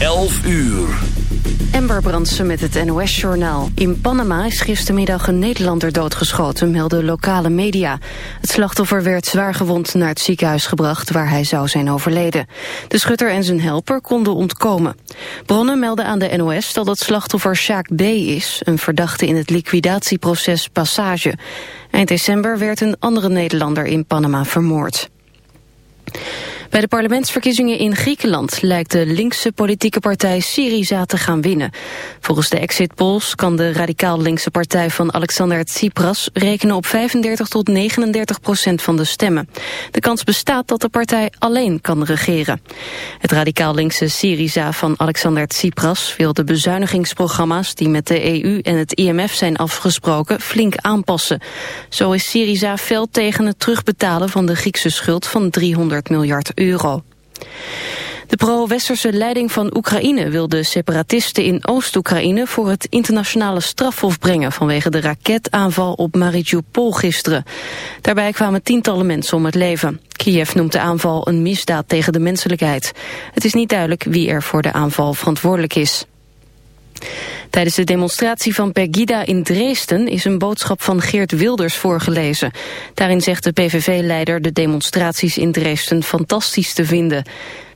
11 uur. Ember Brandsen met het NOS-journaal. In Panama is gistermiddag een Nederlander doodgeschoten, melden lokale media. Het slachtoffer werd zwaargewond naar het ziekenhuis gebracht... waar hij zou zijn overleden. De schutter en zijn helper konden ontkomen. Bronnen melden aan de NOS dat het slachtoffer Sjaak B. is... een verdachte in het liquidatieproces Passage. Eind december werd een andere Nederlander in Panama vermoord. Bij de parlementsverkiezingen in Griekenland lijkt de linkse politieke partij Syriza te gaan winnen. Volgens de exit polls kan de radicaal linkse partij van Alexander Tsipras rekenen op 35 tot 39 procent van de stemmen. De kans bestaat dat de partij alleen kan regeren. Het radicaal linkse Syriza van Alexander Tsipras wil de bezuinigingsprogramma's die met de EU en het IMF zijn afgesproken flink aanpassen. Zo is Syriza fel tegen het terugbetalen van de Griekse schuld van 300 miljard euro. De pro-westerse leiding van Oekraïne wil de separatisten in Oost-Oekraïne voor het internationale strafhof brengen vanwege de raketaanval op Mariupol gisteren. Daarbij kwamen tientallen mensen om het leven. Kiev noemt de aanval een misdaad tegen de menselijkheid. Het is niet duidelijk wie er voor de aanval verantwoordelijk is. Tijdens de demonstratie van Pegida in Dresden is een boodschap van Geert Wilders voorgelezen. Daarin zegt de PVV-leider de demonstraties in Dresden fantastisch te vinden.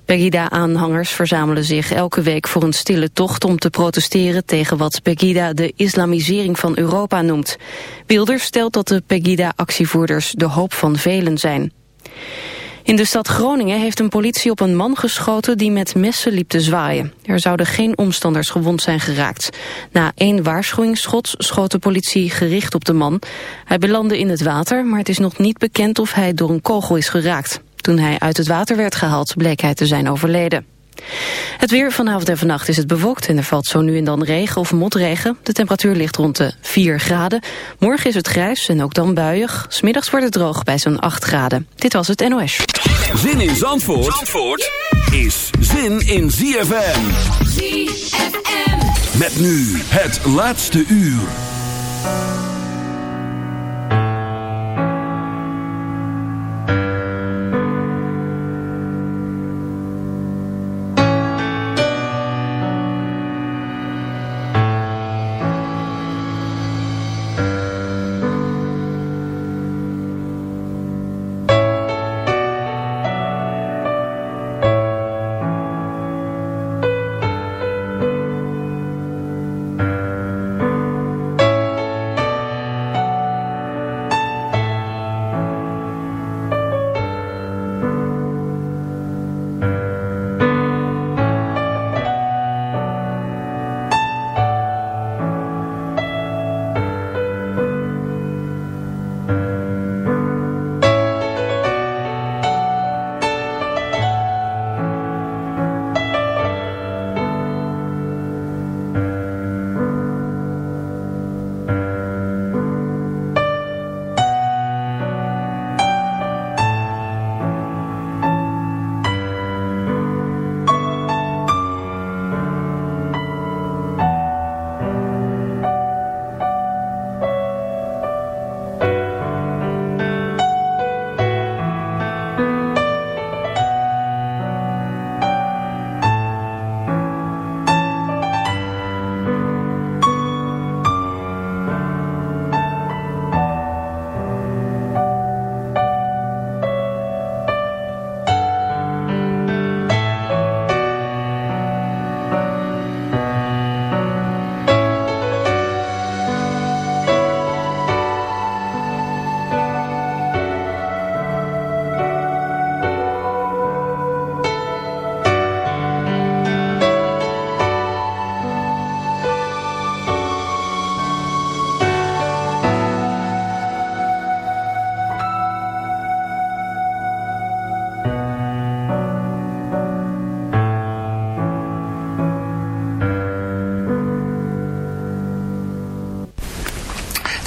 Pegida-aanhangers verzamelen zich elke week voor een stille tocht om te protesteren tegen wat Pegida de islamisering van Europa noemt. Wilders stelt dat de Pegida-actievoerders de hoop van velen zijn. In de stad Groningen heeft een politie op een man geschoten die met messen liep te zwaaien. Er zouden geen omstanders gewond zijn geraakt. Na één waarschuwingsschot schoot de politie gericht op de man. Hij belandde in het water, maar het is nog niet bekend of hij door een kogel is geraakt. Toen hij uit het water werd gehaald bleek hij te zijn overleden. Het weer vanavond en vannacht is het bewolkt en er valt zo nu en dan regen of motregen. De temperatuur ligt rond de 4 graden. Morgen is het grijs en ook dan buiig. Smiddags wordt het droog bij zo'n 8 graden. Dit was het NOS. Zin in Zandvoort, Zandvoort is zin in ZFM. ZFM. Met nu het laatste uur.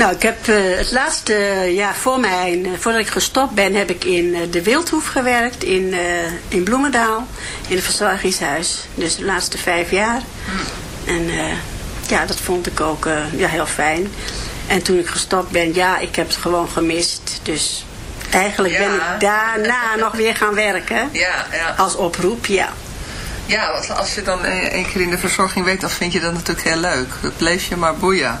Nou, ik heb uh, het laatste jaar voor mijn, uh, voordat ik gestopt ben, heb ik in uh, de Wildhoef gewerkt in, in Bloemendaal, in het verzorgingshuis. Dus de laatste vijf jaar. En ja, dat vond ik ook ja, heel fijn. En toen ik gestopt ben, ja, ik heb het gewoon gemist. Dus eigenlijk ja. ben ik daarna nog weer gaan werken. Ja, ja. Als oproep, ja. Ja, als je dan één keer in de verzorging weet, dan vind je dat natuurlijk heel leuk. Dat bleef je maar boeien.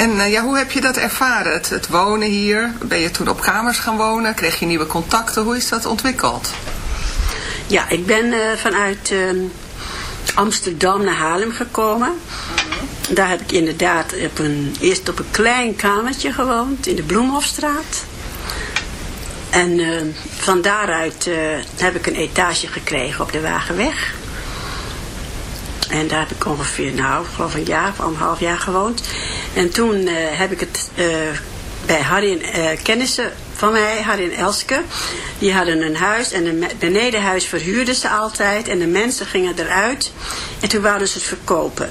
En uh, ja, hoe heb je dat ervaren, het, wonen hier? Ben je toen op kamers gaan wonen? Kreeg je nieuwe contacten? Hoe is dat ontwikkeld? Ja, ik ben uh, vanuit uh, Amsterdam naar Haarlem gekomen. Daar heb ik inderdaad op een, eerst op een klein kamertje gewoond, in de Bloemhofstraat. En van daaruit heb ik een etage gekregen op de Wagenweg. En daar heb ik ongeveer, nou, geloof een jaar of anderhalf jaar gewoond. En toen uh, heb ik het uh, bij Harry en uh, kennissen van mij, Harry en Elske. Die hadden een huis en een benedenhuis verhuurden ze altijd. En de mensen gingen eruit. En toen wouden ze het verkopen.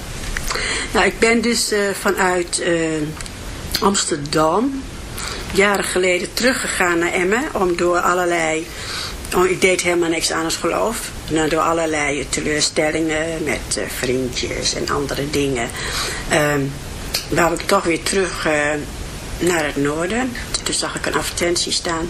Nou, ik ben dus vanuit Amsterdam jaren geleden teruggegaan naar Emmen. Om door allerlei... Oh, ik deed helemaal niks aan het geloof. Nou, door allerlei teleurstellingen met uh, vriendjes en andere dingen. Um, wou ik toch weer terug naar het noorden. Toen zag ik een advertentie staan.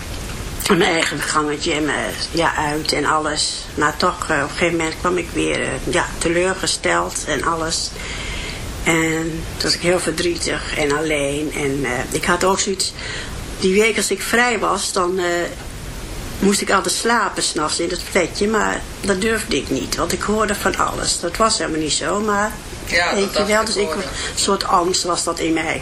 mijn eigen gangetje en mijn, ja, uit en alles. Maar toch, uh, op een gegeven moment kwam ik weer ja, teleurgesteld en alles. En toen was ik heel verdrietig en alleen. En uh, ik had ook zoiets... Die week als ik vrij was, dan uh, moest ik altijd slapen s'nachts in het flatje. Maar dat durfde ik niet, want ik hoorde van alles. Dat was helemaal niet zo, maar... Ja, weet je wel, dus ik, een soort angst was dat in mij.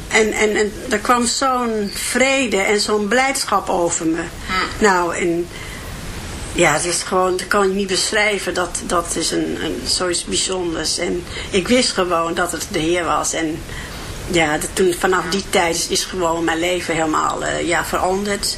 en, en, en er kwam zo'n vrede en zo'n blijdschap over me. Hm. Nou, en ja, het is gewoon, dat kan ik niet beschrijven. Dat, dat is een, een, zoiets bijzonders. En ik wist gewoon dat het de Heer was. En ja, dat toen, vanaf die tijd is, is gewoon mijn leven helemaal uh, ja, veranderd.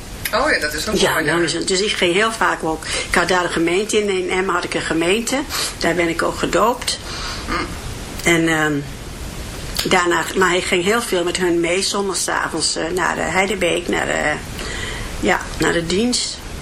Oh ja, dat is ook Ja, mooi. nou het- dus ik ging heel vaak ook. Ik had daar een gemeente in. In Emmen had ik een gemeente. Daar ben ik ook gedoopt. En ehm, daarna, maar ik ging heel veel met hun mee zondagsavonds eh, naar de Heidebeek, naar de, ja, naar de dienst.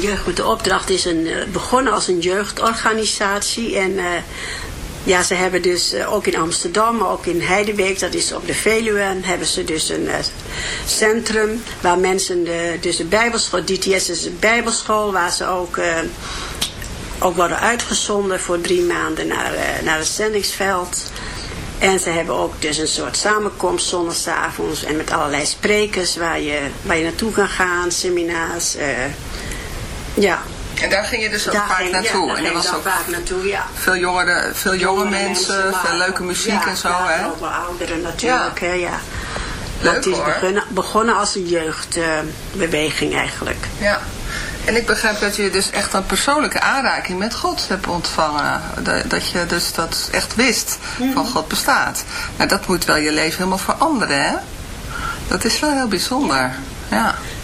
Jeugd de opdracht is een, eh, begonnen als een jeugdorganisatie. En eh, ja, ze hebben dus eh, ook in Amsterdam, maar ook in Heidebeek, dat is op de Veluwe, en hebben ze dus een centrum waar mensen, de, dus de bijbelschool, DTS is een bijbelschool, waar ze ook, ook worden uitgezonden voor drie maanden naar, naar het zendingsveld. En ze hebben ook dus een soort samenkomst zondagsavonds en met allerlei sprekers waar je, waar je naartoe kan gaan, seminars. Ja, En daar ging je dus ook daar vaak ging- naartoe. Ja, daar en ging was ook vaak naartoe, ja. veel jongere, veel jonge mensen, veel leuke muziek ja, en zo. ja, hè? ook wel ouderen natuurlijk, Ja. hè, ja. Leuk, het is hoor. begonnen, begonnen als een jeugdbeweging eigenlijk. Ja. En ik begrijp dat je dus echt een persoonlijke aanraking met God hebt ontvangen. Dat, dat je dus dat echt wist van God bestaat. Nou, dat moet wel je leven helemaal veranderen, hè? Dat is wel heel bijzonder. Ja.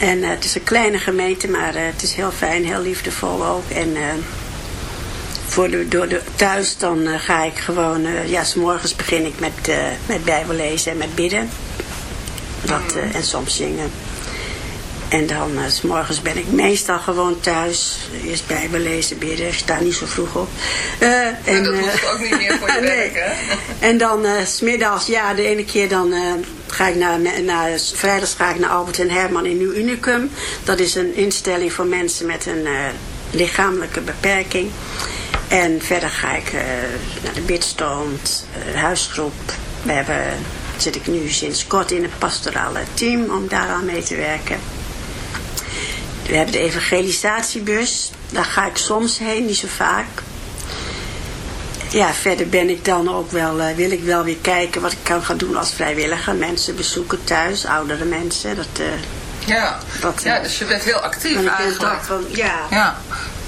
En eh, het is een kleine gemeente, maar eh, het is heel fijn, heel liefdevol ook. En eh, voor de, door de, thuis dan ga ik gewoon, ja, s morgens begin ik met, met Bijbel lezen en met bidden. Dat, en soms zingen. En dan, s morgens ben ik meestal gewoon thuis. Eerst Bijbel lezen, bidden. Ik sta niet zo vroeg op. En, dat eh, hoeft ook niet meer voor je werk, hè? En dan s smiddags, ja, de ene keer dan ga ik naar, naar, vrijdags ga ik naar Albert en Herman in Nieuw Unicum. Dat is een instelling voor mensen met een eh, lichamelijke beperking. En verder ga ik eh, naar de bidstond, eh, huisgroep. We hebben, zit ik nu sinds kort in het pastorale team om daaraan mee te werken. We hebben de evangelisatiebus. Daar ga ik soms heen, niet zo vaak. Ja, verder ben ik dan ook wel, eh, wil ik wel weer kijken wat ik kan gaan doen als vrijwilliger. Mensen bezoeken thuis, oudere mensen. Dat, eh, Ja. Dat, ja, eh, dus je bent heel actief eigenlijk. toch van, ja, Ja,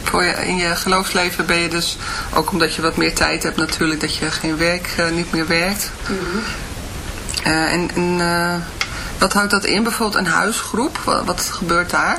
voor je, in je geloofsleven ben je dus, ook omdat je wat meer tijd hebt natuurlijk, dat je geen werk, niet meer werkt. Eh, en en wat houdt dat in? Bijvoorbeeld een huisgroep, wat, wat gebeurt daar?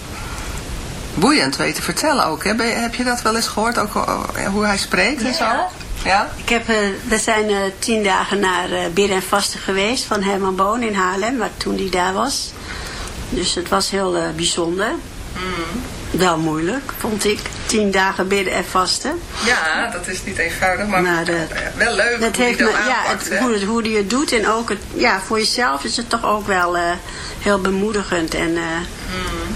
boeiend weet te vertellen ook. Hè? heb je dat wel eens gehoord, ook hoe hij spreekt ja. en zo? Ja? Ik heb, uh, we zijn uh, tien dagen naar uh, bidden en vasten geweest van Herman Boon in Haarlem, waar toen hij daar was. Dus het was heel bijzonder. Mm. Wel moeilijk, vond ik. Tien dagen bidden en vasten. Ja, dat is niet eenvoudig, maar, maar de, wel leuk dat hoe heeft me, ja, het, hoe, het, hoe die het doet en ook het, ja, voor jezelf is het toch ook wel heel bemoedigend en mm.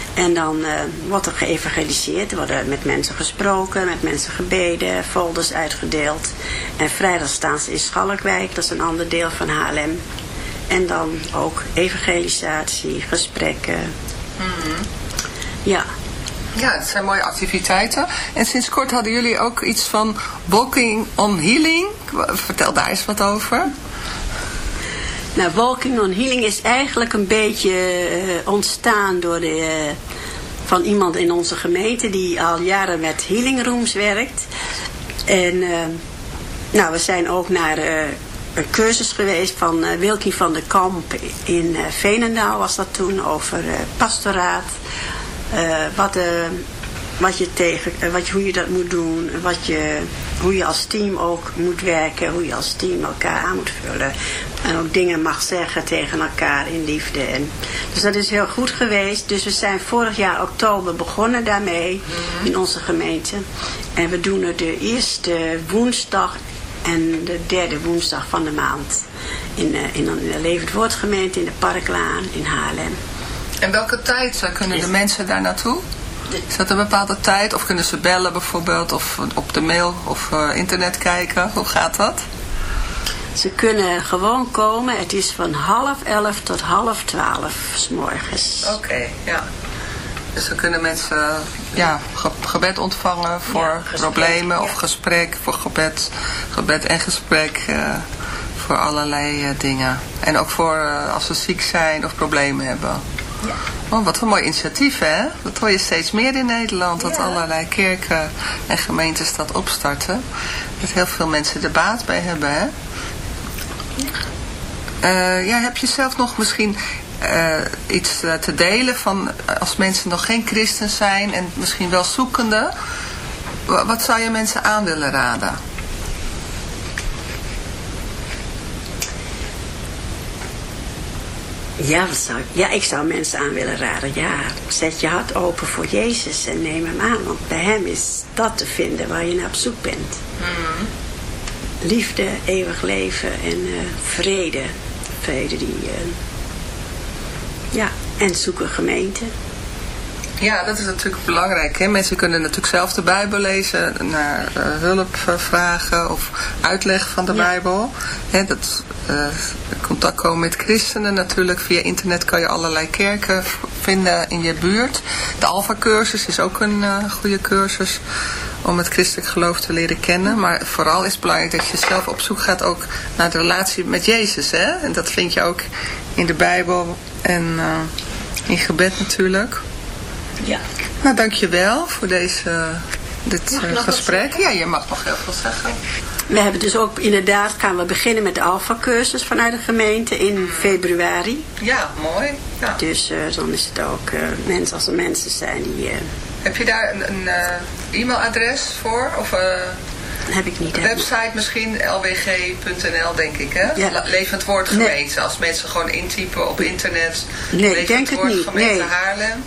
En dan uh, wordt er geëvangeliseerd. Er worden met mensen gesproken, met mensen gebeden, folders uitgedeeld. En vrijdag staan ze in Schalkwijk, dat is een ander deel van Haarlem. En dan ook evangelisatie, gesprekken. Mm -hmm. Ja. Ja, het zijn mooie activiteiten. En sinds kort hadden jullie ook iets van Walking on Healing. Vertel daar eens wat over. Nou, Walking on Healing is eigenlijk een beetje uh, ontstaan door de, uh, van iemand in onze gemeente die al jaren met healing rooms werkt. En uh, nou, we zijn ook naar een cursus geweest van Wilkie van der Kamp in Veenendaal was dat toen over pastoraat. wat wat je tegen, wat, hoe je dat moet doen, wat je, hoe je als team ook moet werken, hoe je als team elkaar aan moet vullen. En ook dingen mag zeggen tegen elkaar in liefde. En, dus dat is heel goed geweest. Dus we zijn vorig jaar oktober begonnen daarmee mm -hmm. in onze gemeente. En we doen het de eerste woensdag en de derde woensdag van de maand. In, uh, in de Levend Woord gemeente in de Parklaan in Haarlem. En welke tijd kunnen de mensen daar naartoe? Is dat een bepaalde tijd? Of kunnen ze bellen bijvoorbeeld? Of op de mail of uh, internet kijken? Hoe gaat dat? Ze kunnen gewoon komen. Het is van half elf tot half twaalf s morgens. Oké, okay, ja. Dus dan kunnen mensen ja, gebed ontvangen voor ja, problemen ja. of gesprek, voor gebed, gebed en gesprek, uh, voor allerlei uh, dingen. En ook voor uh, als ze ziek zijn of problemen hebben. Ja. Oh, wat een mooi initiatief, hè? Dat hoor je steeds meer in Nederland, dat allerlei kerken en gemeentes dat opstarten. Dat heel veel mensen er baat bij hebben, hè? Uh, ja, heb je zelf nog misschien uh, iets uh, te delen van als mensen nog geen christen zijn en misschien wel zoekende? Wat zou je mensen aan willen raden? Ja, zou, ja, ik zou mensen aan willen raden. Ja, zet je hart open voor Jezus en neem hem aan. Want bij hem is dat te vinden waar je naar op zoek bent. Mm. Liefde, eeuwig leven en uh, vrede. Vrede die... Uh, ja, en zoeken gemeente. Ja, dat is natuurlijk belangrijk. Hè? Mensen kunnen natuurlijk zelf de Bijbel lezen, naar uh, hulp vragen of uitleg van de ja. Bijbel. Hè, dat, uh, contact komen met christenen natuurlijk. Via internet kan je allerlei kerken vinden in je buurt. De Alpha-cursus is ook een uh, goede cursus om het christelijk geloof te leren kennen. Maar vooral is het belangrijk dat je zelf op zoek gaat ook naar de relatie met Jezus. Hè? En dat vind je ook in de Bijbel en in gebed natuurlijk. Ja. Nou, dankjewel voor deze, dit uh, gesprek. Ja, je mag nog heel veel zeggen. We hebben dus ook inderdaad, gaan we beginnen met de Alpha-cursus vanuit de gemeente in februari. Ja, mooi. Ja. Dus uh, dan is het ook mensen als er mensen zijn die... Heb je daar een, een e-mailadres voor? Of heb ik niet. Website misschien, lwg.nl denk ik, hè? Ja. Levend Woord Gemeente. Nee. Als mensen gewoon intypen op internet. Nee, Levend ik denk Woord het niet. Gemeente nee. Haarlem.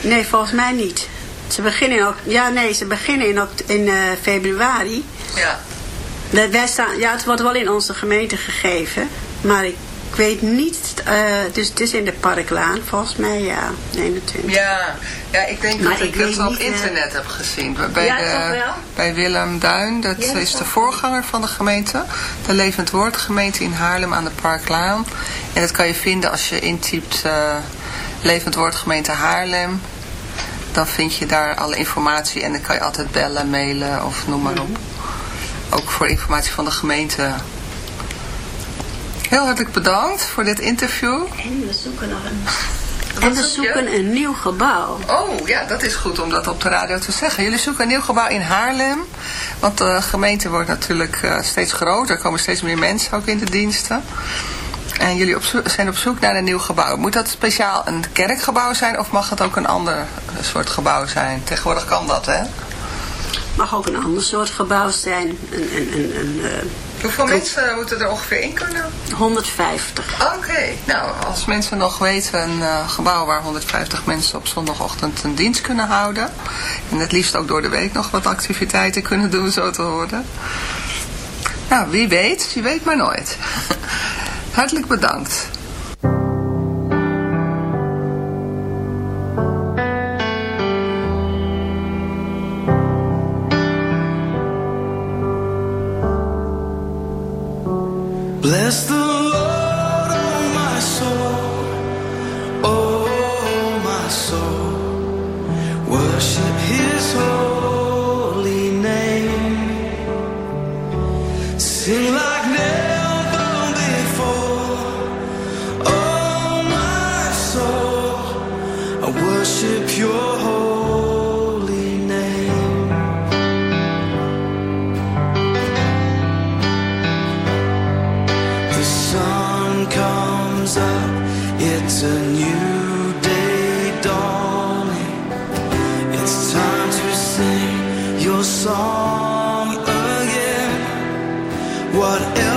Nee, volgens mij niet. Ze beginnen in, ja, nee, ze beginnen in, in uh, februari. Ja. Wij staan, ja, het wordt wel in onze gemeente gegeven. Maar ik weet niet, uh, dus het is in de Parklaan, volgens mij, ja, 21. Ja, ja ik denk maar dat ik, ik het op internet uh, heb gezien. Bij, ja, de, bij Willem Duin, dat ja, is de voorganger van de gemeente. De Levend Woord gemeente in Haarlem aan de Parklaan. En dat kan je vinden als je intypt... Uh, Levend Woord gemeente Haarlem. Dan vind je daar alle informatie en dan kan je altijd bellen, mailen of noem maar op. Ook voor informatie van de gemeente. Heel hartelijk bedankt voor dit interview. En we zoeken nog een... En we zoeken een nieuw gebouw. Oh, ja, dat is goed om dat op de radio te zeggen. Jullie zoeken een nieuw gebouw in Haarlem. Want de gemeente wordt natuurlijk uh, steeds groter. Er komen steeds meer mensen ook in de diensten. En jullie op zijn op zoek naar een nieuw gebouw. Moet dat speciaal een kerkgebouw zijn of mag het ook een ander soort gebouw zijn? Tegenwoordig kan dat, hè? mag ook een ander soort gebouw zijn. Een, een, een, een, Hoeveel mensen moeten er ongeveer in kunnen? 150. Oké, nou als mensen nog weten een uh, gebouw waar 150 mensen op zondagochtend een dienst kunnen houden. En het liefst ook door de week nog wat activiteiten kunnen doen, zo te horen. Nou, wie weet, wie weet maar nooit. Hartelijk bedankt. Song again. Whatever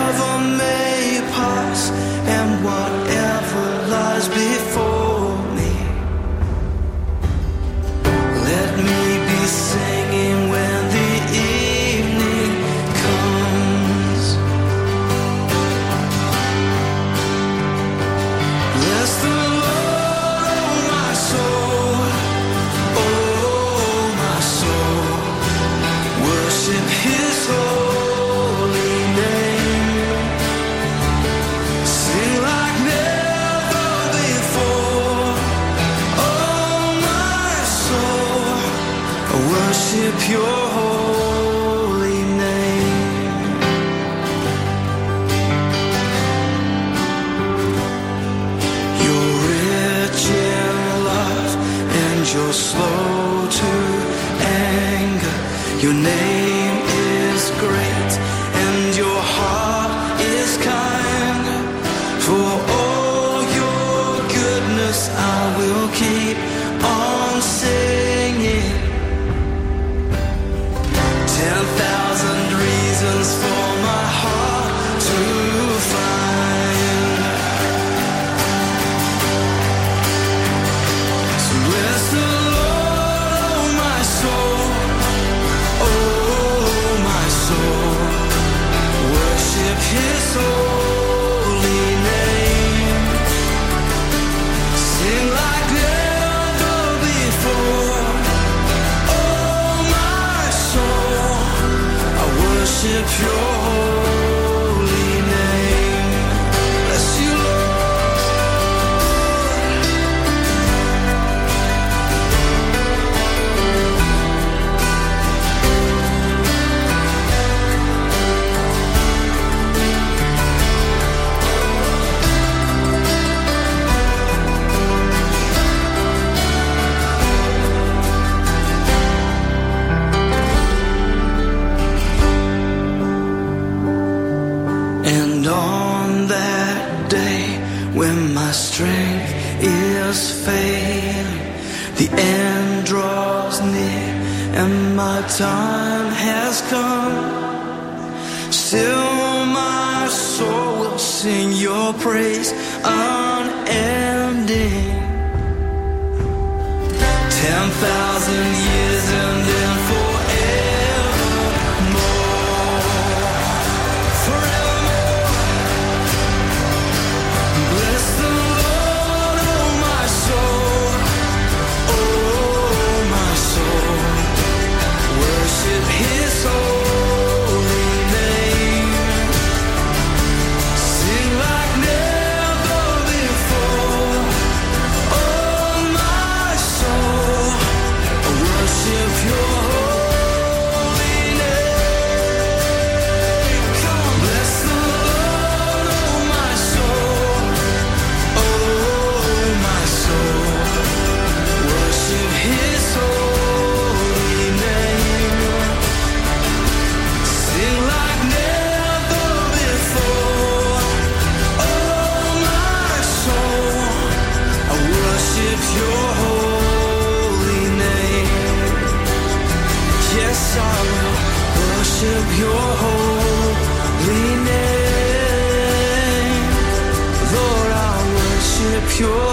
pure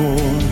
before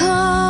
come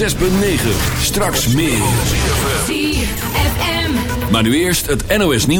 106.9. Straks meer. Maar nu eerst het NOS nieuws.